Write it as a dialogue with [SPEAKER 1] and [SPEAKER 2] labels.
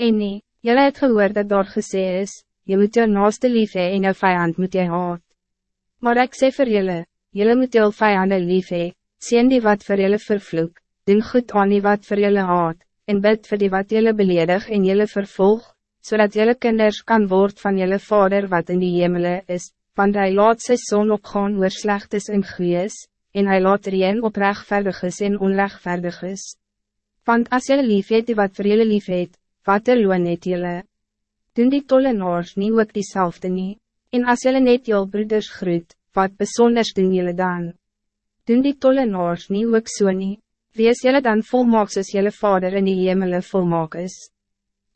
[SPEAKER 1] En nie, jylle het gehoor dat daar gesê is, je moet jou naaste lief hee en jou vijand moet jy haat. Maar ik sê vir jylle, jylle moet jou vijanden lief hee, sien die wat vir jylle vervloek, doen goed aan die wat vir jylle haat, en bid vir die wat jylle beledig en jylle vervolg, zodat jylle kinders kan word van jylle vader wat in die hemele is, want hij laat sy zon opgaan oor slechtes en goeies, en hij laat reen op rechtvaardiges en onrechtvaardiges. Want als jylle lief het die wat vir jylle lief het, wat er loon het jylle? doen die tollenaars nie ook diezelfde nie, en as jylle net jyl broeders groet, wat besonders doen jylle dan? Doen die tollenaars nie ook so nie, wees jylle dan volmaak soos jylle vader in die hemele volmaak is?